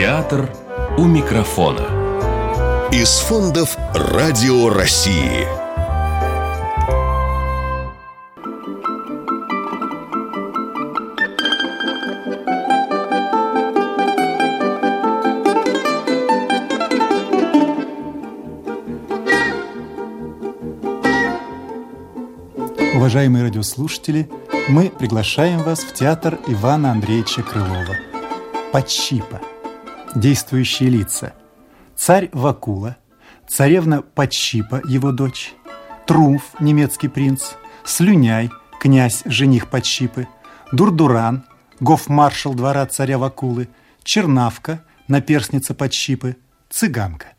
Театр у микрофона. Из фондов «Радио России». Уважаемые радиослушатели, мы приглашаем вас в театр Ивана Андреевича Крылова. Подщипа. Действующие лица. Царь Вакула, царевна Подщипа, его дочь, Трумф, немецкий принц, Слюняй, князь, жених Подщипы, Дурдуран, гофмаршал двора царя Вакулы, Чернавка, наперсница Подщипы, Цыганка.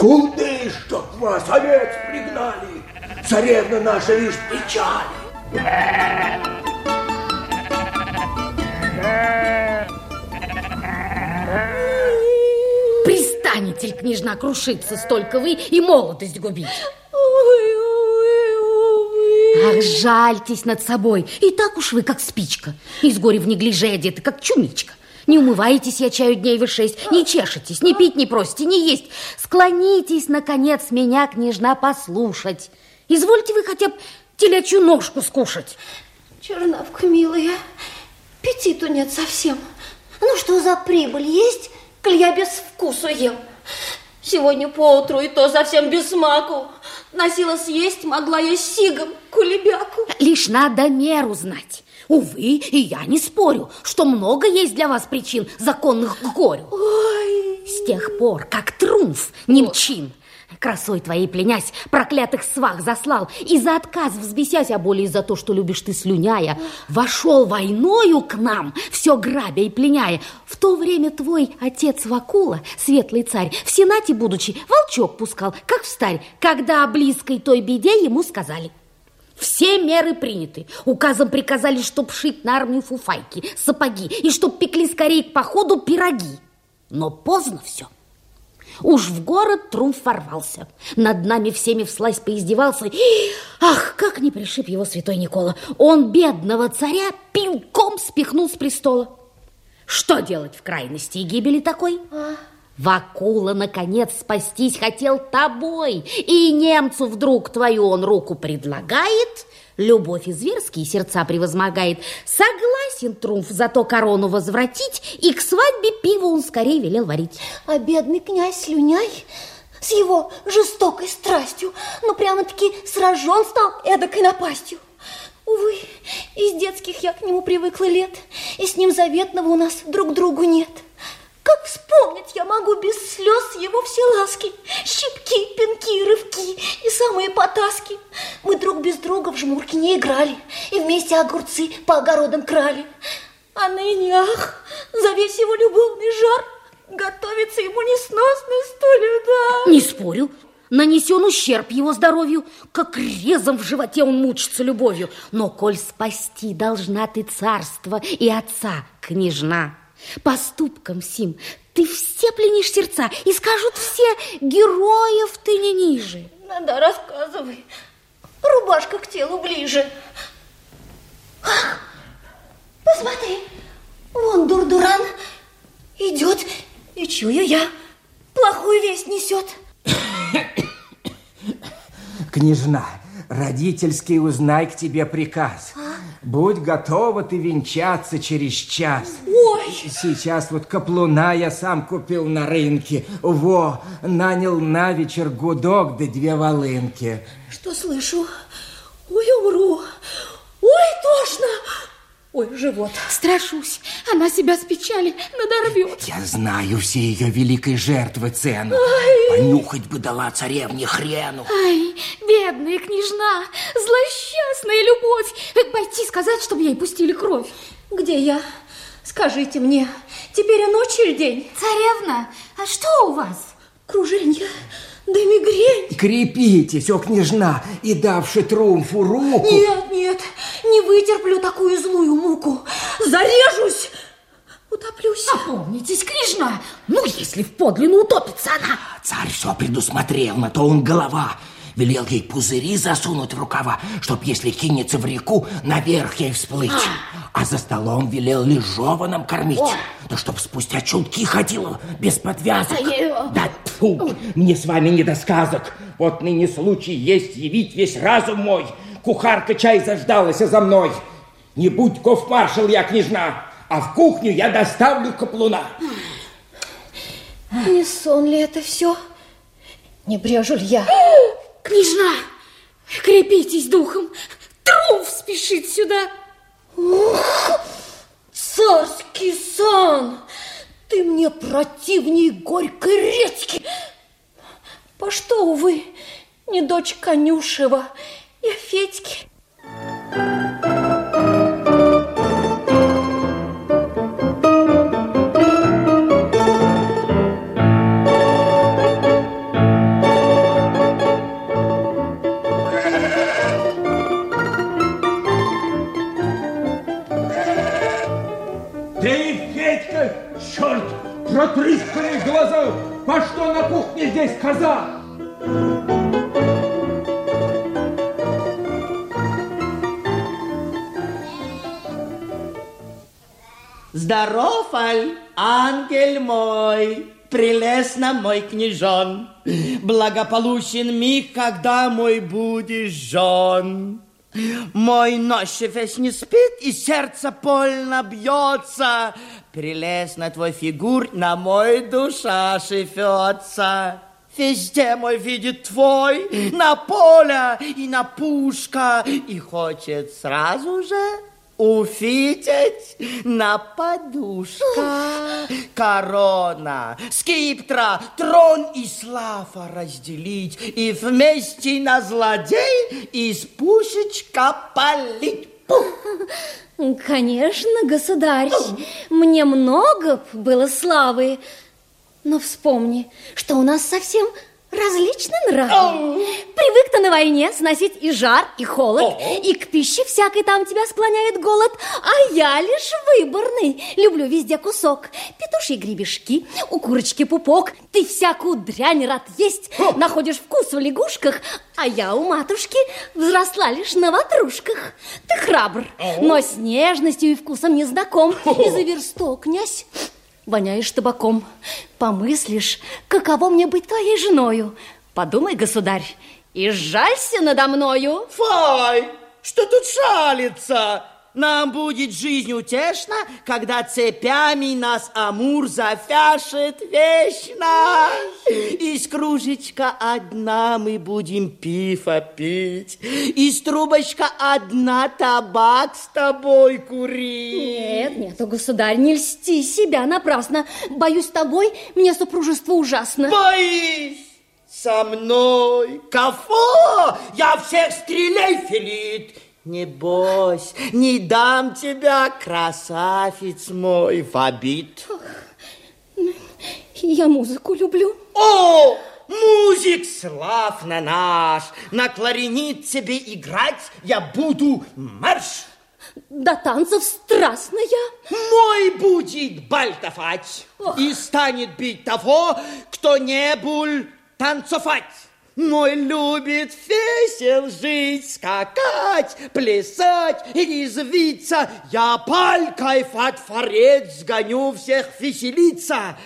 Куды, чтоб вас, овец пригнали? Царевна наша лишь печали. Пристанете, княжна, крушиться, столько вы и молодость губить. Ах, жальтесь над собой. И так уж вы, как спичка. Из горя в неглиже одеты, как чумичка. Не умываетесь, я чаю дней вы шесть, не чешетесь, не пить не просите, не есть. Склонитесь, наконец, меня, княжна, послушать. Извольте вы хотя бы телячью ножку скушать. Чернавка, милая, петиту нет совсем. Ну что за прибыль есть, коль я без вкусу ем? Сегодня поутру и то совсем без смаку. Носила съесть, могла я сигом, кулебяку. Лишь надо меру знать. Увы, и я не спорю, что много есть для вас причин законных к горю. Ой. С тех пор, как Трумф, немчин, красой твоей пленясь, проклятых свах заслал, и за отказ взбесясь, а более за то, что любишь ты слюняя, вошел войною к нам, все грабя и пленяя. В то время твой отец Вакула, светлый царь, в сенате будучи, волчок пускал, как встарь, когда о близкой той беде ему сказали. Все меры приняты. Указом приказали, чтоб шить на армию фуфайки, сапоги, и чтоб пекли скорее к походу пироги. Но поздно все. Уж в город Трумф ворвался. Над нами всеми вслась поиздевался. И, ах, как не пришиб его святой Никола. Он бедного царя пинком спихнул с престола. Что делать в крайности и гибели такой? А? Вакула, наконец, спастись хотел тобой, и немцу вдруг твою он руку предлагает, любовь и зверские сердца превозмогает. Согласен Трумф зато корону возвратить, и к свадьбе пиво он скорее велел варить. А бедный князь Слюняй с его жестокой страстью, ну прямо-таки сражен стал эдакой напастью. Увы, из детских я к нему привыкла лет, и с ним заветного у нас друг другу нет. Как вспомнить я могу без слез его все ласки, щипки, пинки, рывки и самые потаски. Мы друг без друга в жмурки не играли и вместе огурцы по огородам крали. А ныне, ах, за весь его любовный жар готовится ему несносный столюда. Не спорю, нанесен ущерб его здоровью, как резом в животе он мучится любовью. Но коль спасти должна ты царство и отца, княжна, Поступком сим ты все пленишь сердца, и скажут все, героев ты не ниже. Да, рассказывай. Рубашка к телу ближе. Ах, посмотри, вон Дурдуран идет, и чую я, плохую весть несет. Княжна, родительский узнай к тебе приказ. А? Будь готова ты венчаться через час. Ой! Сейчас вот каплуна я сам купил на рынке. Во, нанял на вечер гудок да две волынки. Что слышу? Ой, умру. Ой, тошно. Ой, живот. Страшусь, она себя с печали надорвет. Я знаю все ее великой жертвы цену. Ай. Понюхать бы дала царевне хрену. Ай, бедная княжна, злосчастная любовь. Пойти сказать, чтобы ей пустили кровь. Где я? Скажите мне, теперь он ночь или день? Царевна, а что у вас? Круженья, да мигрень. Крепитесь, о княжна, и давши триумфу руку. Нет, нет, не вытерплю такую злую муку. Зарежусь, утоплюсь. Опомнитесь, княжна, ну, если в подлину утопится она. Царь все предусмотрел, на то он голова. Велел ей пузыри засунуть в рукава, чтоб, если кинется в реку, наверх ей всплыть. А за столом велел лежованным кормить. Да чтоб спустя чулки ходила без подвязок. Да тьфу, мне с вами не до сказок. Вот ныне случай есть явить весь разум мой. Кухарка чай заждалась за мной. Не будь гофмаршал я, княжна, а в кухню я доставлю каплуна. Не сон ли это все? Не брежу ли я? Княжна, крепитесь духом, Труф спешит сюда. Царский сан! Ты мне противней горькой редьки. По что, увы, не дочь Конюшева и Федьки? Ты, глаза! По что на кухне здесь коза? Здоров, Аль, ангел мой, прелестно мой княжон, Благополучен миг, когда мой будешь жен. Мой ночь весь не спит, и сердце больно бьется. Прелестно твой фигур, на мой душа шифется. Везде мой видит твой, на поле и на пушка, и хочет сразу же увидеть на подушка. Корона, скиптра, трон и слава разделить, и вместе на злодей из пушечка палить. Пух! Конечно, государь, мне много было славы, но вспомни, что у нас совсем различны нравы. Привык-то на войне сносить и жар, и холод, и к пище всякой там тебя склоняет голод, а я лишь выборный, люблю везде кусок. Петушьи гребешки, у курочки пупок, ты всякую дрянь рад есть, находишь вкус в лягушках, а я у матушки взросла лишь на ватрушках. Ты храбр, но с нежностью и вкусом не знаком, и за версток, князь, воняешь табаком. Помыслишь, каково мне быть твоей женою? Подумай, государь, и жалься надо мною. Фай, что тут шалится? Нам будет жизнь утешна, когда цепями нас Амур зафяшет вечно. Из кружечка одна мы будем пифа пить, из трубочка одна табак с тобой курить. Нет, нет, о, государь, не льсти себя напрасно. Боюсь, тобой мне супружество ужасно. Боись! Со мной, Кафо, я всех стрелей филит. Не бойся, не дам тебя, красавец мой, в обид. Я музыку люблю. О, музик славно наш, на кларинет тебе играть я буду марш. До танцев страстная. Мой будет бальтовать и станет бить того, кто не был танцевать. Мой любит весел жить, скакать, плясать и резвиться. Я палкой во дворец сгоню всех веселиться.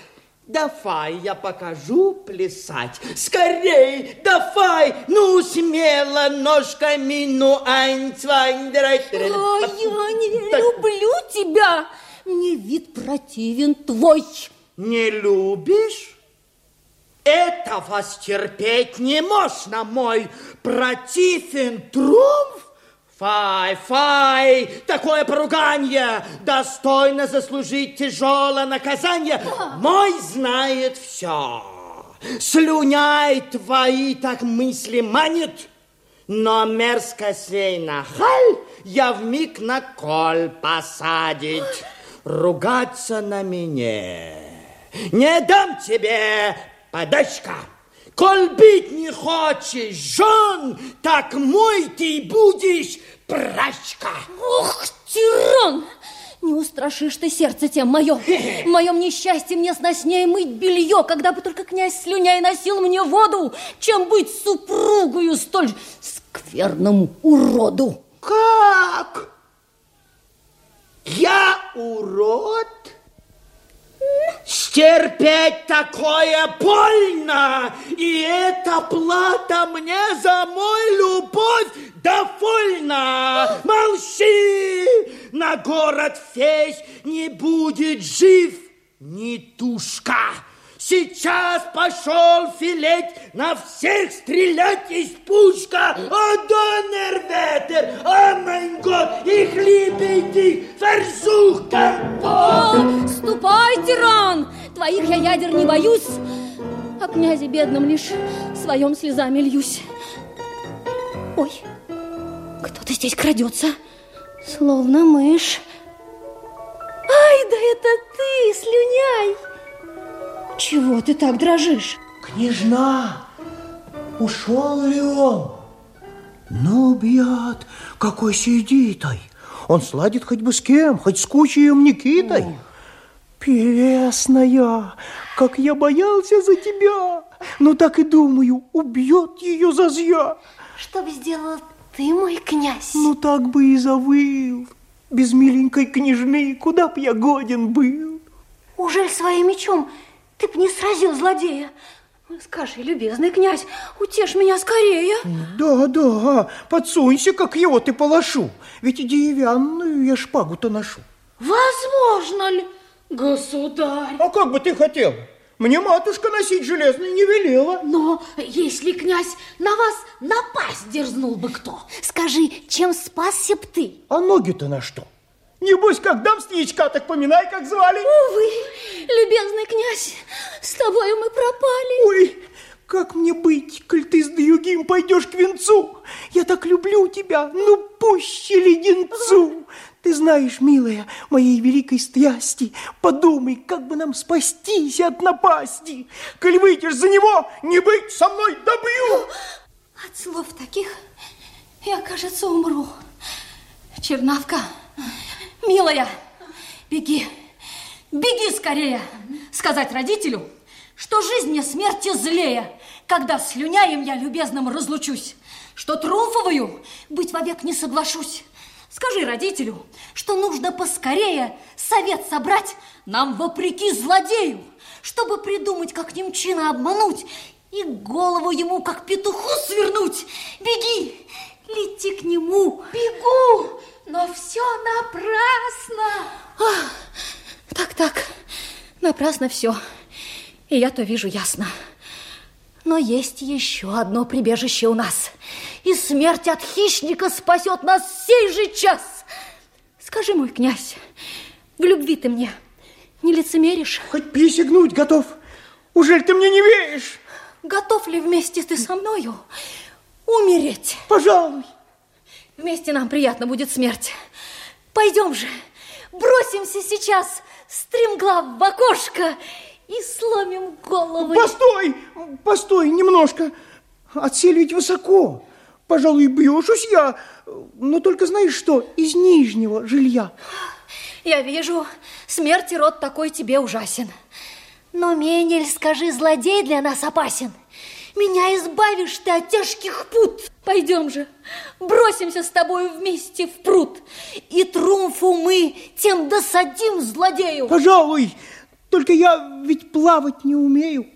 Давай я покажу плясать. Скорей, давай, ну смело ножками, ну айн, цвайн, драй, А я не люблю тебя. Мне вид противен твой. Не любишь? Это вас терпеть не можно, мой противен труп. Фай, фай, такое поругание достойно заслужить тяжелое наказание. Мой знает все. Слюняй твои так мысли манит, но мерзко сей нахаль я вмиг на коль посадить. ругаться на меня. Не дам тебе подачка. Коль бить не хочешь жен, так мой ты будешь прачка. Ох, тиран! Не устрашишь ты сердце тем мое. В моем несчастье мне сноснее мыть белье, когда бы только князь слюняй носил мне воду, чем быть супругою столь скверному уроду. Как? Я урод? Стерпеть такое больно, и это плата мне за мой любовь довольно. Молчи, на город фей не будет жив ни тушка. Сейчас пошел филеть, на всех стрелять из пушка. О, донер о, майн год, их либейте, версух О, ступай, тиран! Твоих я ядер не боюсь, а князе бедном лишь своем слезами льюсь. Ой, кто-то здесь крадется, словно мышь. Ай, да это ты, слюняй! Чего ты так дрожишь? Княжна, ушел ли он? Ну, бьет, какой сидитой. Он сладит хоть бы с кем, хоть с кучей Никитой. О. Прелестная, как я боялся за тебя. Ну, так и думаю, убьет ее за зя. Что бы сделал ты, мой князь? Ну, так бы и завыл. Без миленькой княжны куда б я годен был? Ужель своим мечом ты б не сразил злодея. Скажи, любезный князь, утешь меня скорее. Да, да, подсунься, как его ты полошу. Ведь деревянную я шпагу-то ношу. Возможно ли, государь? А как бы ты хотел? Мне матушка носить железный не велела. Но если князь на вас напасть дерзнул бы кто? Скажи, чем спасся б ты? А ноги-то на что? Небось, как дам старичка, так поминай, как звали. Увы, любезный князь, с тобою мы пропали. Ой, как мне быть, коль ты с другим пойдешь к венцу? Я так люблю тебя, ну пуще леденцу. Ты знаешь, милая, моей великой страсти, подумай, как бы нам спастись от напасти. Коль выйдешь за него, не быть со мной добью. От слов таких я, кажется, умру. Чернавка, Милая, беги, беги скорее. Сказать родителю, что жизнь мне смерти злее, когда слюняем я любезным разлучусь, что Труфовую быть вовек не соглашусь. Скажи родителю, что нужно поскорее совет собрать нам вопреки злодею, чтобы придумать, как немчина обмануть и голову ему, как петуху, свернуть. Беги, лети к нему. Бегу! Но все напрасно. А, так, так, напрасно все. И я то вижу ясно. Но есть еще одно прибежище у нас. И смерть от хищника спасет нас сей же час. Скажи, мой князь, в любви ты мне не лицемеришь? Хоть присягнуть готов. Ужель ты мне не веришь? Готов ли вместе ты со мною умереть? Пожалуй. Вместе нам приятно будет смерть. Пойдем же, бросимся сейчас стремглав в окошко и сломим головы. Постой, постой немножко. Отсель ведь высоко. Пожалуй, бьешусь я, но только знаешь что, из нижнего жилья. Я вижу, смерти род такой тебе ужасен. Но, Менель, скажи, злодей для нас опасен. Меня избавишь ты от тяжких пут. Пойдем же, бросимся с тобой вместе в пруд. И трумфу мы тем досадим злодею. Пожалуй, только я ведь плавать не умею.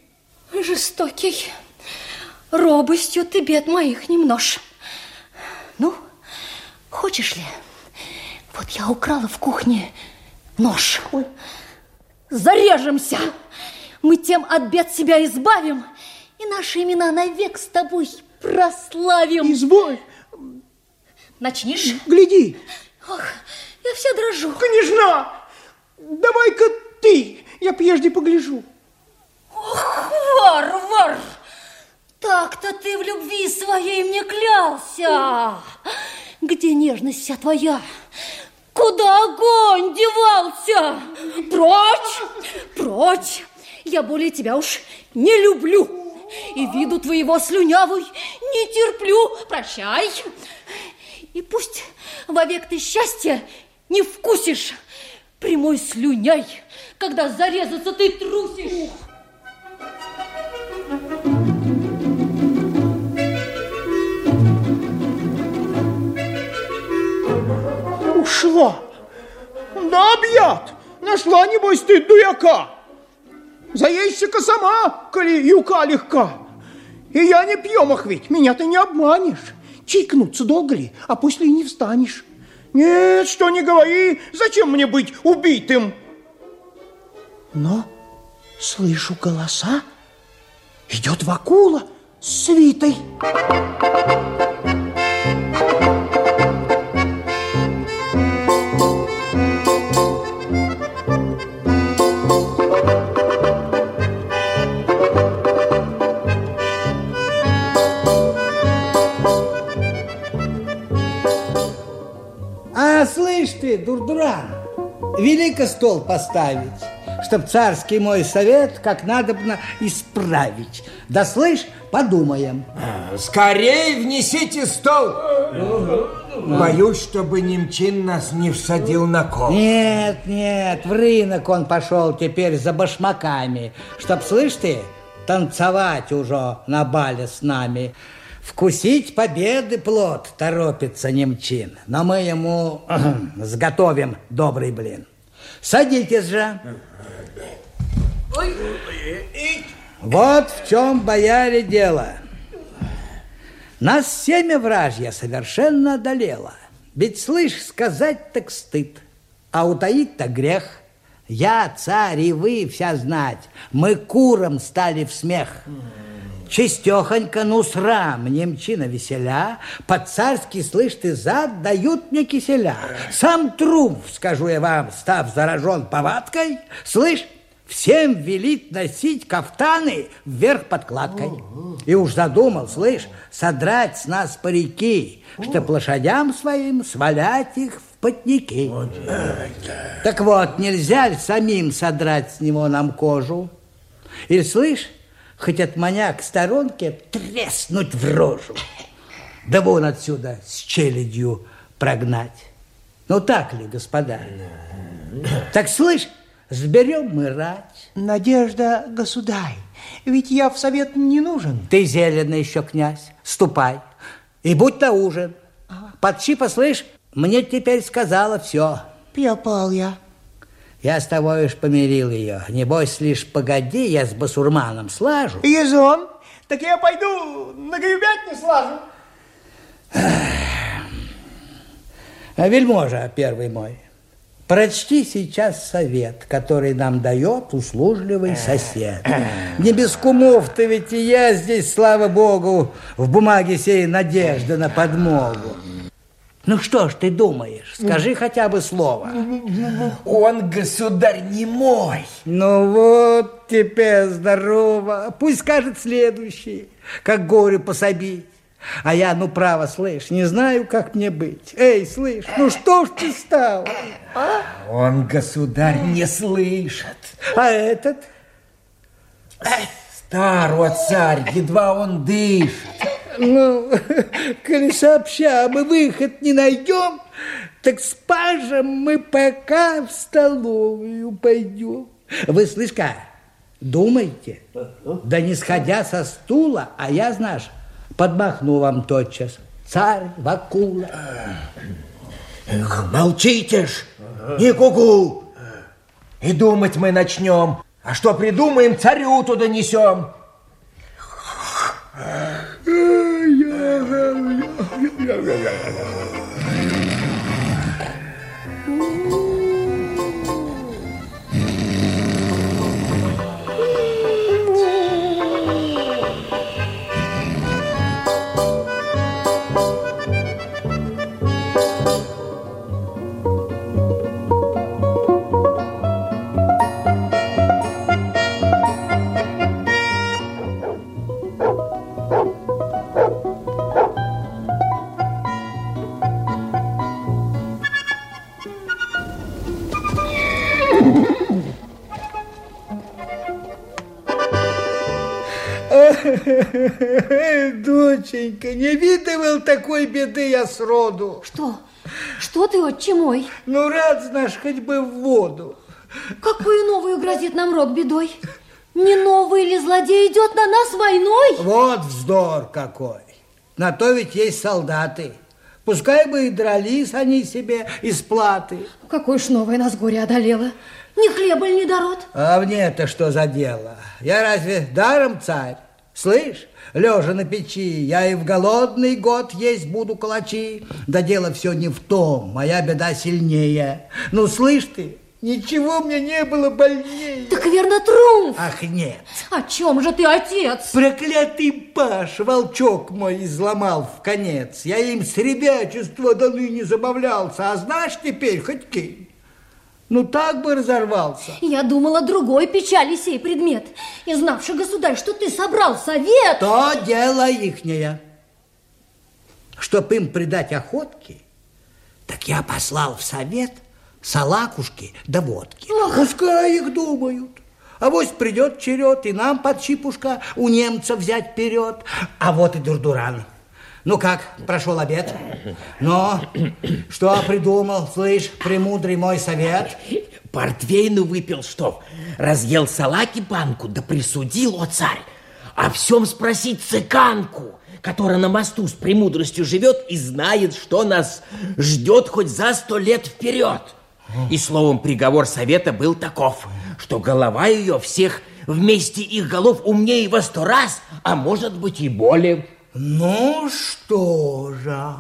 Жестокий, робостью ты бед моих не мнешь. Ну, хочешь ли, вот я украла в кухне нож. Ой. Зарежемся. Мы тем от бед себя избавим, и наши имена навек с тобой прославим. Изволь. Начнешь? Гляди. Ох, я вся дрожу. Княжна, давай-ка ты, я прежде погляжу. Ох, варвар! Так-то ты в любви своей мне клялся. Где нежность вся твоя? Куда огонь девался? Прочь, прочь. Я более тебя уж не люблю. И виду твоего слюнявый не терплю. Прощай. И пусть вовек ты счастья не вкусишь. Прямой слюняй, когда зарезаться ты трусишь. Ушла. Да, объят. Нашла, небось, ты дуяка. Заездчика сама, коли юка легка. И я не пьемах ведь, меня ты не обманешь. Чикнуться долго ли, а после и не встанешь. Нет, что не говори, зачем мне быть убитым? Но слышу голоса. Идет Вакула с свитой. Велико стол поставить, чтоб царский мой совет как надобно исправить. Да слышь, подумаем. Скорей внесите стол. Боюсь, чтобы немчин нас не всадил на кол. Нет, нет, в рынок он пошел теперь за башмаками, чтоб, слышь ты, танцевать уже на бале с нами. Вкусить победы плод торопится немчин, но мы ему сготовим добрый блин. Садитесь же. Вот в чем, бояре, дело. Нас семя вражья совершенно одолело. Ведь, слышь, сказать так стыд, а утаить-то грех. Я, царь, и вы вся знать, мы куром стали в смех. Чистехонько, ну срам, немчина веселя, По-царски, слышь ты, зад дают мне киселя. Сам труп, скажу я вам, став заражен повадкой, Слышь, всем велит носить кафтаны вверх подкладкой. И уж задумал, слышь, содрать с нас парики, Чтоб лошадям своим свалять их в потники. Так вот, нельзя ли самим содрать с него нам кожу? Или, слышь, хоть от маня к сторонке треснуть в рожу. Да вон отсюда с челядью прогнать. Ну так ли, господа? Так слышь, сберем мы рать. Надежда, государь, ведь я в совет не нужен. Ты зеленый еще, князь, ступай. И будь на ужин. Подшипа, слышь, мне теперь сказала все. Пьяпал я. Я с тобой уж помирил ее. Небось, лишь погоди, я с басурманом слажу. Езон, так я пойду на не слажу. А вельможа первый мой, прочти сейчас совет, который нам дает услужливый сосед. Не без кумов-то ведь и я здесь, слава богу, в бумаге сей надежда на подмогу. Ну что ж ты думаешь? Скажи хотя бы слово. Он, государь, не мой. Ну вот, теперь здорово. Пусть скажет следующий, как горе пособить. А я, ну, право, слышь, не знаю, как мне быть. Эй, слышь, ну что ж ты стал? А? Он, государь, не слышит. А этот? Старо, царь, едва он дышит. Ну, коли сообща мы выход не найдем, так спажем мы пока в столовую пойдем. Вы, слышка, думайте, да не сходя со стула, а я, знаешь, подмахну вам тотчас. Царь Вакула. Молчите ж, не гугу. И думать мы начнем. А что придумаем, царю туда несем. Oh, yeah, yeah, yeah, yeah, yeah, yeah, yeah. Доченька, не видывал такой беды я сроду. Что? Что ты, отче мой? Ну, рад, знаешь, хоть бы в воду. Какую новую грозит нам рок бедой? Не новый ли злодей идет на нас войной? Вот вздор какой. На то ведь есть солдаты. Пускай бы и дрались они себе из платы. Какое ж новое нас горе одолело. Ни хлеба, ни дород. А мне-то что за дело? Я разве даром царь? Слышь, лежа на печи, я и в голодный год есть буду калачи. Да дело все не в том, моя беда сильнее. Ну, слышь ты, Ничего мне не было больнее. Так верно, Трумф. Ах, нет. О чем же ты, отец? Проклятый Паш, волчок мой изломал в конец. Я им с ребячества до ныне забавлялся, а знаешь теперь хоть кинь. Ну, так бы разорвался. Я думала, другой печали сей предмет. И знавший государь, что ты собрал совет. То дело ихнее. Чтоб им придать охотки, так я послал в совет – салакушки да водки. Ох. Пускай их думают. А вот придет черед, и нам под чипушка у немцев взять вперед. А вот и Дурдуран. Ну как, прошел обед? Но что придумал, слышь, премудрый мой совет? Портвейну выпил, что разъел салаки банку, да присудил, о царь, о всем спросить цыканку, которая на мосту с премудростью живет и знает, что нас ждет хоть за сто лет вперед. И словом, приговор совета был таков, что голова ее всех вместе их голов умнее во сто раз, а может быть и более. Ну что же,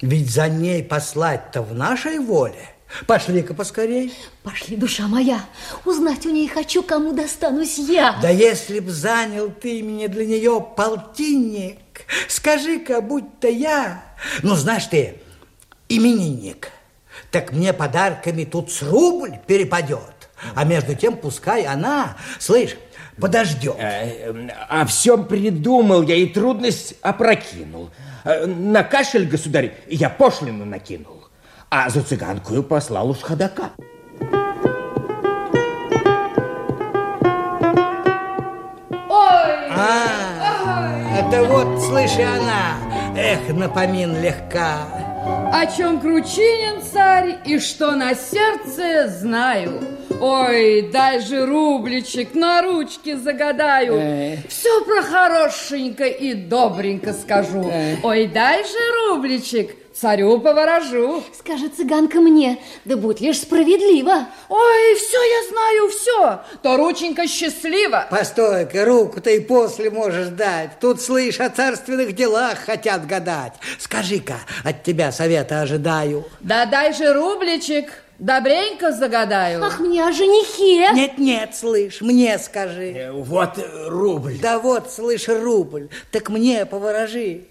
ведь за ней послать-то в нашей воле. Пошли-ка поскорей. Пошли, душа моя. Узнать у ней хочу, кому достанусь я. Да если б занял ты мне для нее полтинник, скажи-ка, будь-то я, ну, знаешь ты, именинник – так мне подарками тут с рубль перепадет. А между тем пускай она, слышь, подождет. А, о всем придумал я и трудность опрокинул. Э, на кашель, государь, я пошлину накинул. А за цыганкую послал уж ходока. Ой! А, это вот, слышь, она, эх, напомин легка. О чем Кручинин царь и что на сердце знаю. Ой, дай же рубличек, на ручке загадаю. Э. Все про хорошенько и добренько скажу. Э. Ой, дай же рубличек, царю поворожу. Скажи, цыганка, мне, да будь лишь справедливо. Ой, все я знаю, все, то рученька счастлива. Постой-ка, руку ты и после можешь дать. Тут, слышь, о царственных делах хотят гадать. Скажи-ка, от тебя совета ожидаю. Да дай же рубличек, Добренько загадаю. Ах, мне о женихе. Нет-нет, слышь, мне скажи. Э, вот рубль. Да вот, слышь, рубль. Так мне поворожи.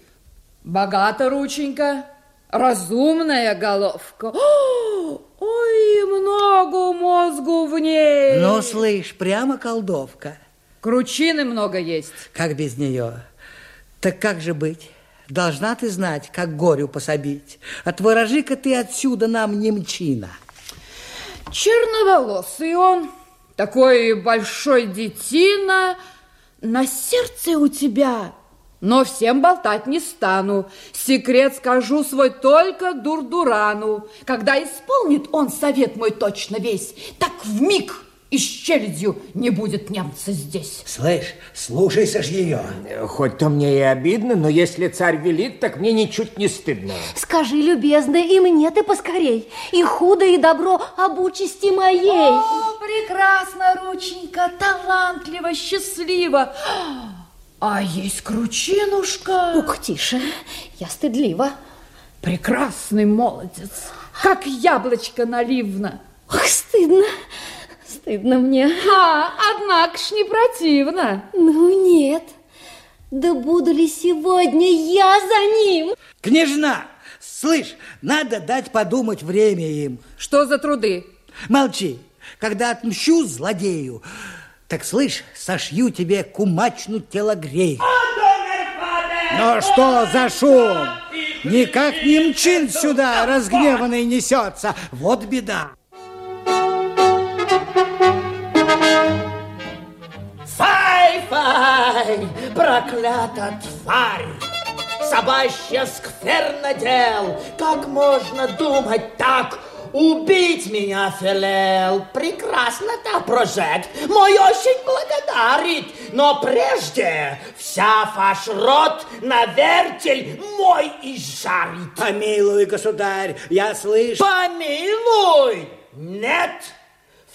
Богато, рученька. Разумная головка. О, ой, много мозгу в ней. Ну, слышь, прямо колдовка. Кручины много есть. Как без нее? Так как же быть? Должна ты знать, как горю пособить. Отворожи-ка ты отсюда нам немчина. Черноволосый он, такой большой детина. На сердце у тебя но всем болтать не стану. Секрет скажу свой только Дурдурану. Когда исполнит он совет мой точно весь, так в миг и с челядью не будет немца здесь. Слышь, слушайся ж ее. Хоть то мне и обидно, но если царь велит, так мне ничуть не стыдно. Скажи, любезная, и мне ты поскорей. И худо, и добро об участи моей. О, прекрасно, рученька, талантливо, счастливо. А есть кручинушка. Ух, тише, я стыдлива. Прекрасный молодец, как яблочко наливно. Ох, стыдно, стыдно мне. А, однако ж не противно. Ну, нет. Да буду ли сегодня я за ним? Княжна, слышь, надо дать подумать время им. Что за труды? Молчи. Когда отмщу злодею, так слышь, сошью тебе кумачну телогрей. Но что за шум? Никак не мчин сюда разгневанный несется. Вот беда. Ой, проклята тварь! Собачья скверно дел! Как можно думать так? Убить меня, Филел! Прекрасно-то прожект! Мой очень благодарит! Но прежде вся ваш рот на вертель мой изжарит! Помилуй, государь, я слышу... Помилуй! Нет!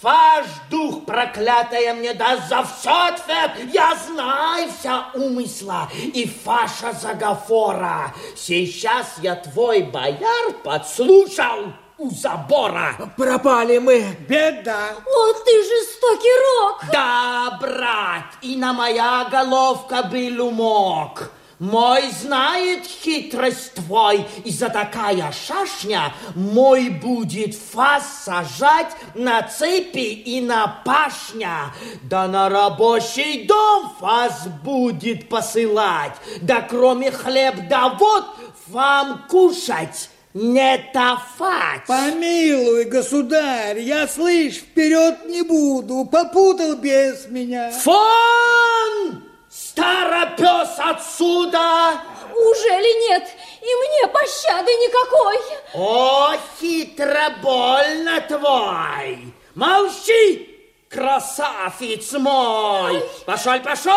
Ваш дух проклятая мне даст за все ответ. Я знаю вся умысла и ваша заговора. Сейчас я твой бояр подслушал у забора. Пропали мы. Беда. О, ты жестокий рок. Да, брат, и на моя головка был умок. Мой знает хитрость твой, и за такая шашня мой будет фас сажать на цепи и на пашня, да на рабочий дом фас будет посылать, да кроме хлеб да вот вам кушать не тафать. Помилуй, государь, я, слышь, вперед не буду, попутал без меня. Фон! Старопес отсюда! Ужели нет? И мне пощады никакой. О, хитро больно твой! Молчи, красавец мой! Пошел, пошел!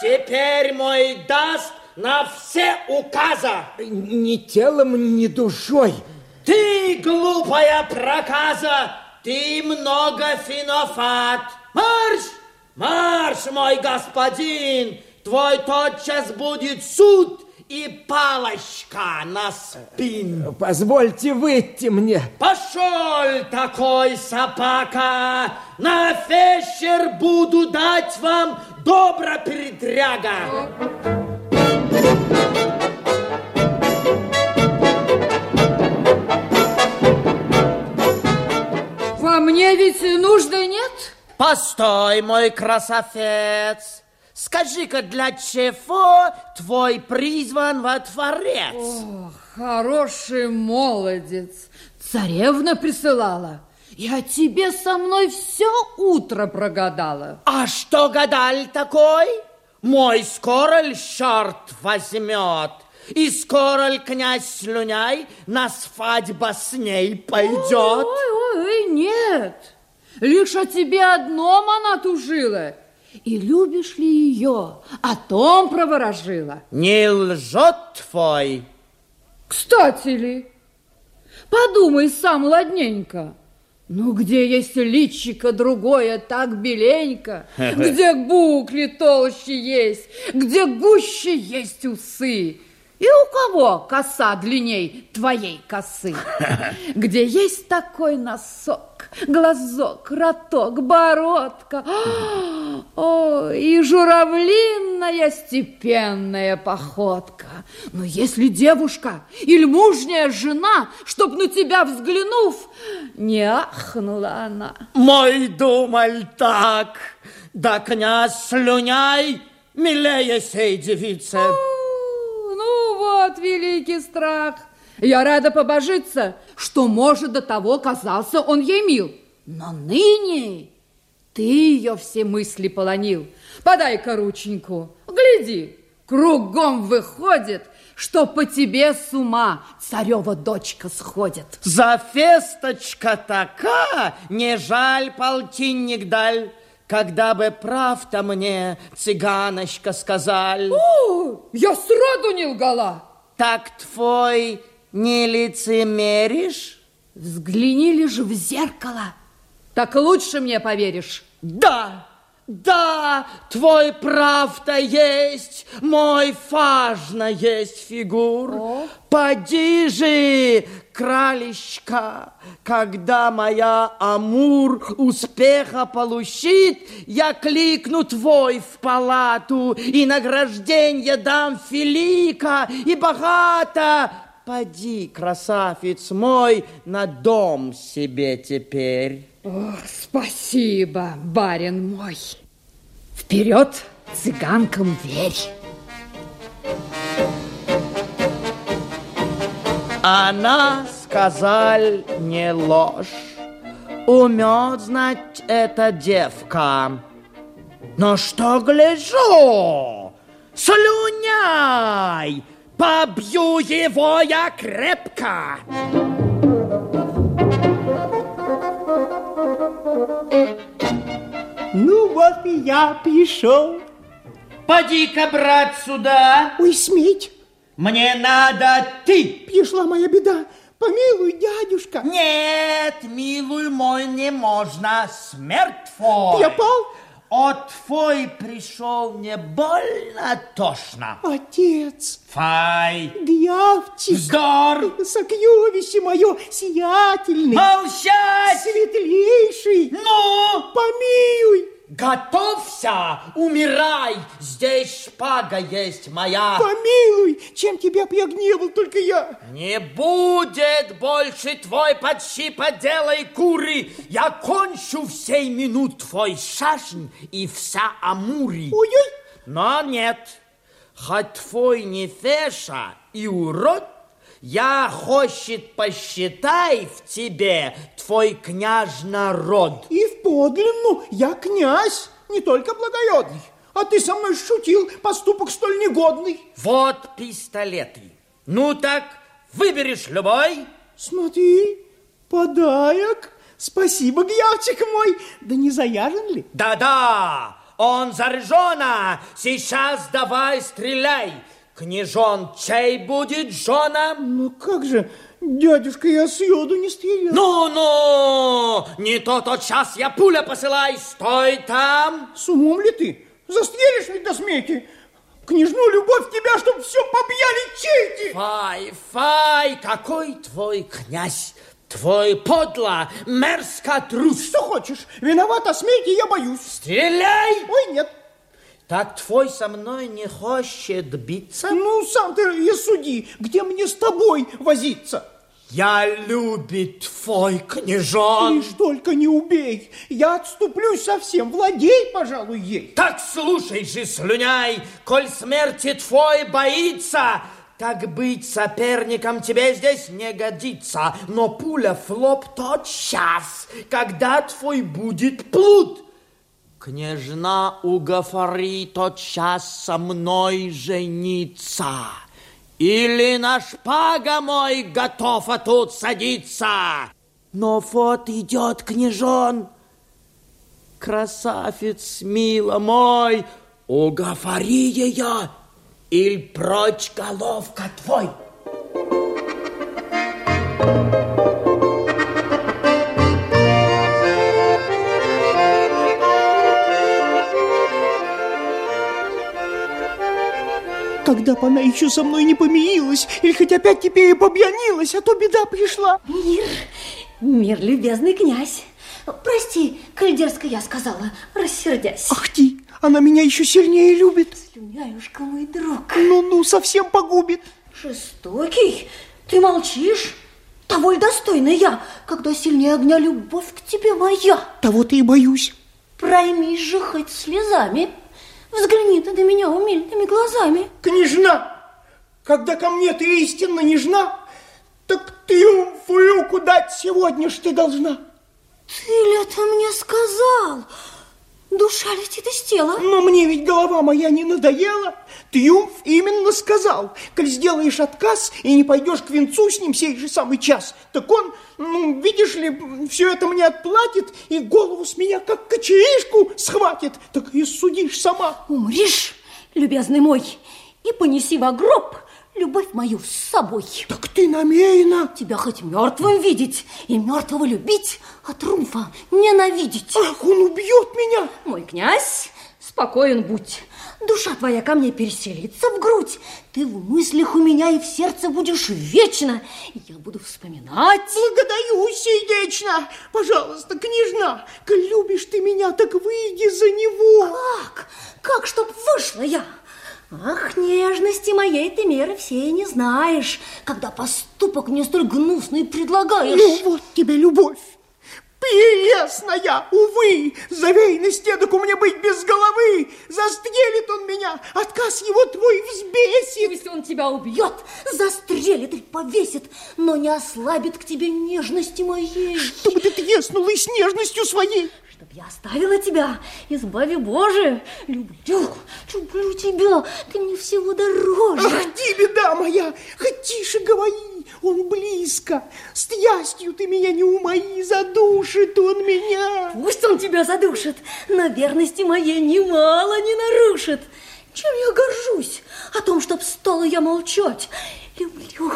Теперь мой даст на все указа. Ни телом, ни душой. Ты глупая проказа, ты много финофат. Марш! Марш, мой господин! Твой тотчас будет суд и палочка на спин. Позвольте выйти мне. Пошел такой собака! На вечер буду дать вам добра передряга. Во мне ведь нужды нет? Постой, мой красавец. Скажи-ка, для чего твой призван во дворец? О, хороший молодец. Царевна присылала. Я тебе со мной все утро прогадала. А что гадаль такой? Мой скоро черт возьмет? И скоро ль князь Слюняй на свадьба с ней пойдет? Ой, ой, ой, нет. Лишь о тебе одном она тужила. И любишь ли ее, о том проворожила. Не лжет твой? Кстати ли, подумай сам ладненько. Ну, где есть личико другое так беленько, где букли толще есть, где гуще есть усы, и у кого коса длинней твоей косы? Где есть такой носок, глазок, роток, бородка, о, и журавлиная степенная походка. Но если девушка или мужняя жена, чтоб на тебя взглянув, не ахнула она. Мой думаль так, да князь слюняй милее сей девицы. Ну вот, великий страх. Я рада побожиться, что, может, до того казался он ей мил. Но ныне ты ее все мысли полонил. Подай-ка рученьку, гляди, кругом выходит, что по тебе с ума царева дочка сходит. За фесточка така, не жаль полтинник даль, когда бы правда мне цыганочка сказаль. О, я сроду не лгала. Так твой не лицемеришь? Взгляни лишь в зеркало, так лучше мне поверишь. Да, да, твой правда есть, мой фажно есть фигур. О. Поди же, кралечка, когда моя Амур успеха получит, я кликну твой в палату и награждение дам Филика и богато. Поди, красавец мой, на дом себе теперь. О, спасибо, барин мой. Вперед, цыганкам верь. Она сказал не ложь. Умет, знать, эта девка. Но что гляжу? Слюняй! Побью его я крепко! Ну вот и я пришел. Поди-ка, брат, сюда. Ой, сметь. Мне надо ты. Пришла моя беда. Помилуй, дядюшка. Нет, милуй мой, не можно. Смерть твой. Я пал? От твой пришел мне больно тошно. Отец. Фай. Дьявчик. Вздор. Сокровище мое сиятельный. Молчать. Светлейший. Ну. Помилуй. Готовься, умирай, здесь шпага есть моя. Помилуй, чем тебя пьягневал только я. Не будет больше твой подщипа, делай куры. Я кончу в сей минут твой шашень и вся амури. Ой-ой. Но нет, хоть твой не феша и урод, я хочет посчитай в тебе твой княж народ. И в подлинну я князь, не только благородный. А ты со мной шутил, поступок столь негодный. Вот пистолеты. Ну так, выберешь любой. Смотри, подарок. Спасибо, гьявчик мой. Да не заяжен ли? Да-да, он заряжена. Сейчас давай стреляй. Княжон чей будет жена? Ну как же, дядюшка, я с йоду не стрелял. Ну-ну, не то тот час я пуля посылай, стой там. С умом ли ты? Застрелишь ведь до смерти? Княжну любовь тебя, чтоб все побьяли чеки. Фай, фай, какой твой князь? Твой подло, мерзко трус. Что хочешь? Виноват о смерти, я боюсь. Стреляй! Ой, нет. Так твой со мной не хочет биться? Ну, сам ты и суди, где мне с тобой возиться? Я любит твой княжон. Лишь только не убей. Я отступлюсь совсем. Владей, пожалуй, ей. Так слушай же, слюняй, коль смерти твой боится, так быть соперником тебе здесь не годится. Но пуля в лоб тот час, когда твой будет плут. Княжна уговори тот час со мной жениться. Или на шпага мой готов тут садиться. Но вот идет княжон. Красавец, мила мой, уговори ее, или прочь головка твой. Когда бы она еще со мной не помирилась, или хоть опять теперь и побьянилась, а то беда пришла. Мир, мир, любезный князь. Прости, коль дерзко я сказала, рассердясь. Ах ты, она меня еще сильнее любит. Слюняюшка, мой друг. Ну-ну, совсем погубит. Жестокий, ты молчишь? Того и достойна я, когда сильнее огня любовь к тебе моя. Того-то и боюсь. Проймись же хоть слезами. Взгляни ты на меня умильными глазами. Княжна, когда ко мне ты истинно нежна, так триумфую куда сегодня ж ты должна. Ты ли это мне сказал? Душа летит из тела. Но мне ведь голова моя не надоела. Триумф именно сказал. Коль сделаешь отказ и не пойдешь к венцу с ним сей же самый час, так он, ну, видишь ли, все это мне отплатит и голову с меня как кочеришку схватит. Так и судишь сама. Умришь, любезный мой, и понеси во гроб любовь мою с собой. Так ты намерена? Тебя хоть мертвым видеть и мертвого любить, а трумфа ненавидеть. Ах, он убьет меня. Мой князь, спокоен будь. Душа твоя ко мне переселится в грудь. Ты в мыслях у меня и в сердце будешь вечно. Я буду вспоминать. Благодарю сердечно. Пожалуйста, княжна, любишь ты меня, так выйди за него. Как? Как, чтоб вышла я? Ах, нежности моей ты меры все не знаешь, когда поступок мне столь гнусный предлагаешь. Ну вот тебе любовь. Прелестная, увы, завейный стедок у меня быть без головы. Застрелит он меня, отказ его твой взбесит. Пусть он тебя убьет, застрелит и повесит, но не ослабит к тебе нежности моей. Чтобы ты треснула и с нежностью своей. Чтоб я оставила тебя, избави Боже. Люблю, люблю тебя, ты мне всего дороже. Ах, ты, беда моя, хоть тише говори, он близко. С ястью ты меня не умои, задушит он меня. Пусть он тебя задушит, но верности моей немало не нарушит. Чем я горжусь? О том, чтоб стала я молчать. Люблю,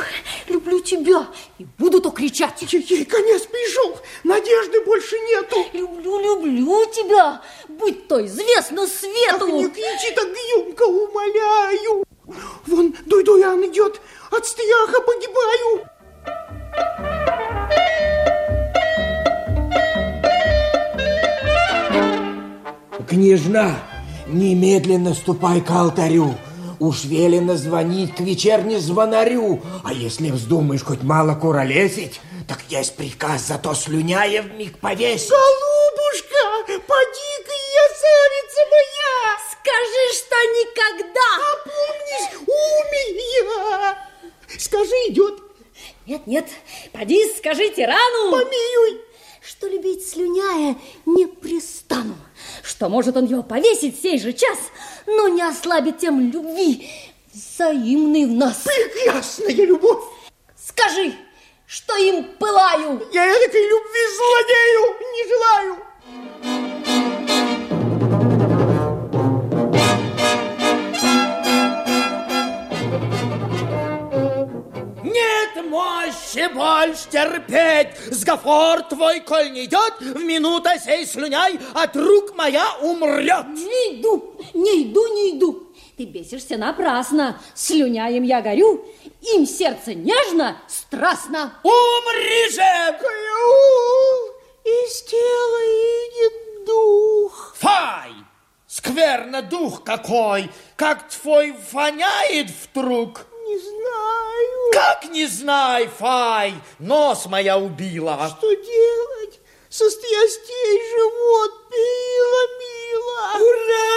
люблю тебя и буду то кричать. Ей конец пришел, надежды больше нету. Люблю, люблю тебя, будь то известно свету. Ах, не кричи так громко, умоляю. Вон Дуй-Дуян идет, от страха погибаю. Княжна, немедленно ступай к алтарю. Уж велено звонить к вечерне звонарю. А если вздумаешь хоть мало куролесить, так есть приказ зато слюняя в миг повесить. Голубушка, поди-ка, красавица моя! Скажи, что никогда! Опомнись, умея! Скажи, идет. Нет, нет, поди скажи тирану. Помилуй. Что любить слюняя не пристану. Что может он его повесить в сей же час, но не ослабит тем любви взаимной в нас. Прекрасная любовь. Скажи, что им пылаю. Я этой любви злодею не желаю. Мощи больше терпеть, сговор твой, коль не идет, в минута сей слюняй от рук моя умрет. Не иду, не иду, не иду. Ты бесишься напрасно. Слюняем я горю, им сердце нежно, страстно. Умри же! Из тела идет дух. Фай! Скверно дух какой! Как твой воняет вдруг! Не знаю. Как не знай, Фай? Нос моя убила. Что делать? Со страстей живот пила, мила. Ура!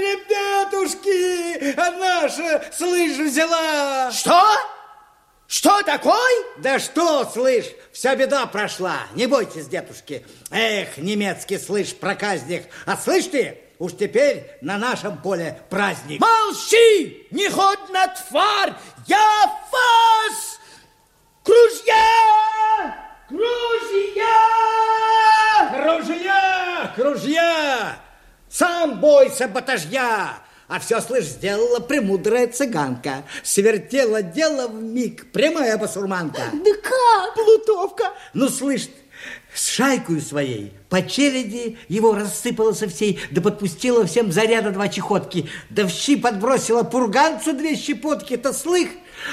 Ребятушки! А наша, слышь, взяла! Что? Что такой? Да что, слышь, вся беда прошла. Не бойтесь, дедушки. Эх, немецкий, слышь, проказник. А слышь ты, уж теперь на нашем поле праздник. Молчи! Негодна тварь! Я вас! Кружья! Кружья! Кружья! Кружья! Сам бойся, батажья! А все, слышь, сделала премудрая цыганка. Свертела дело в миг, прямая басурманка. Да как? Плутовка. Ну, слышь, с шайкою своей по череди его рассыпала со всей, да подпустила всем заряда два чехотки, да в щи подбросила пурганцу две щепотки, то слых,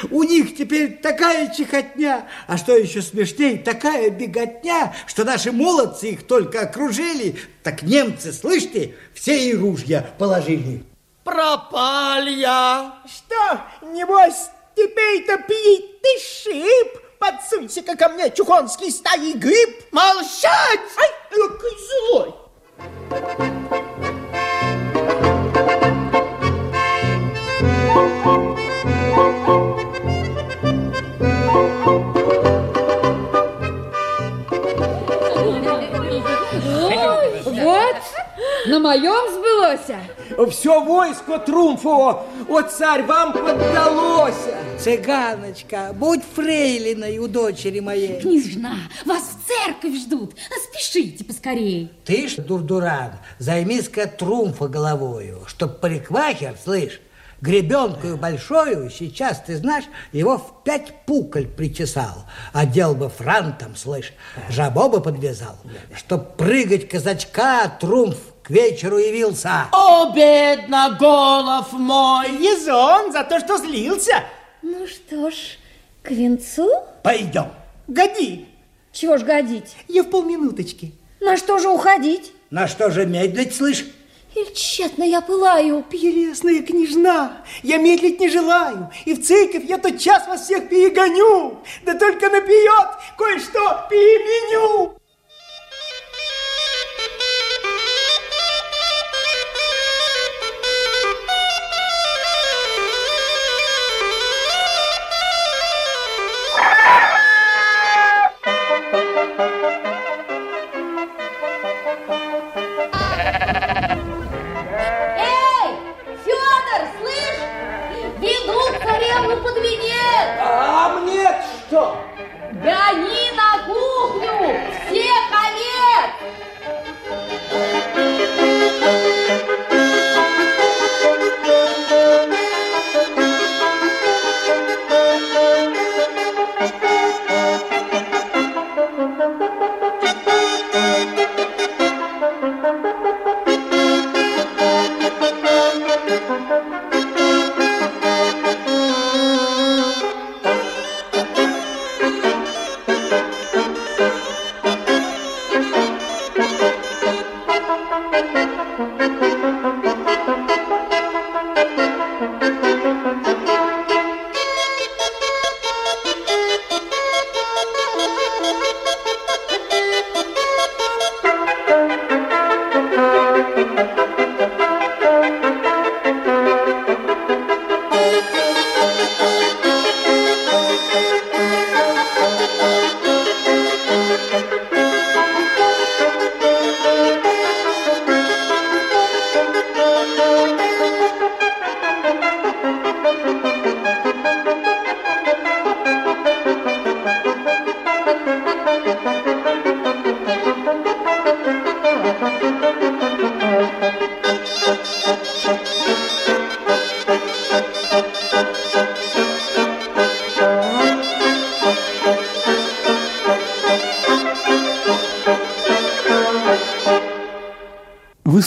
у них теперь такая чехотня, а что еще смешней, такая беготня, что наши молодцы их только окружили, так немцы, слышь ты, все и ружья положили. Пропал я. Что, небось, теперь-то пить ты шип? Подсунься-ка ко мне, чухонский старый гриб. Молчать! Ай, какой злой. Вот, на моем сбылося. Все войско Трумфово, о царь, вам поддалось. Цыганочка, будь фрейлиной у дочери моей. Княжна, вас в церковь ждут. А спешите поскорей. Ты ж, дурдуран, займись-ка трумфа головою, чтоб парикмахер, слышь, гребенкою большою, сейчас, ты знаешь, его в пять пуколь причесал. Одел бы франтом, слышь, жабо бы подвязал, чтоб прыгать казачка, трумф к вечеру явился. О, бедно, голов мой! Езон за то, что злился. Ну что ж, к венцу? Пойдем. Годи. Чего ж годить? Я в полминуточки. На что же уходить? На что же медлить, слышь? Или тщетно я пылаю? Прелестная княжна, я медлить не желаю, и в церковь я тот час вас всех перегоню, да только наперед кое-что переменю.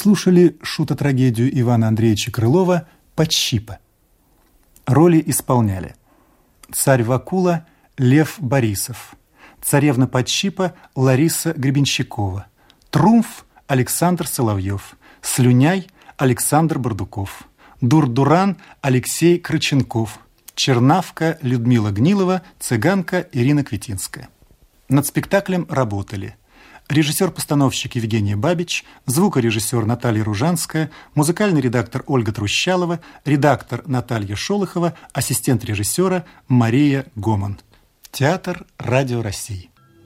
Слушали шуто-трагедию Ивана Андреевича Крылова «Подщипа». Роли исполняли царь Вакула Лев Борисов, царевна Подщипа Лариса Гребенщикова, Трумф Александр Соловьев, Слюняй Александр Бардуков, Дурдуран Алексей Крыченков, Чернавка Людмила Гнилова, Цыганка Ирина Квитинская. Над спектаклем работали режиссер-постановщик Евгений Бабич, звукорежиссер Наталья Ружанская, музыкальный редактор Ольга Трущалова, редактор Наталья Шолохова, ассистент режиссера Мария Гоман. Театр Радио России.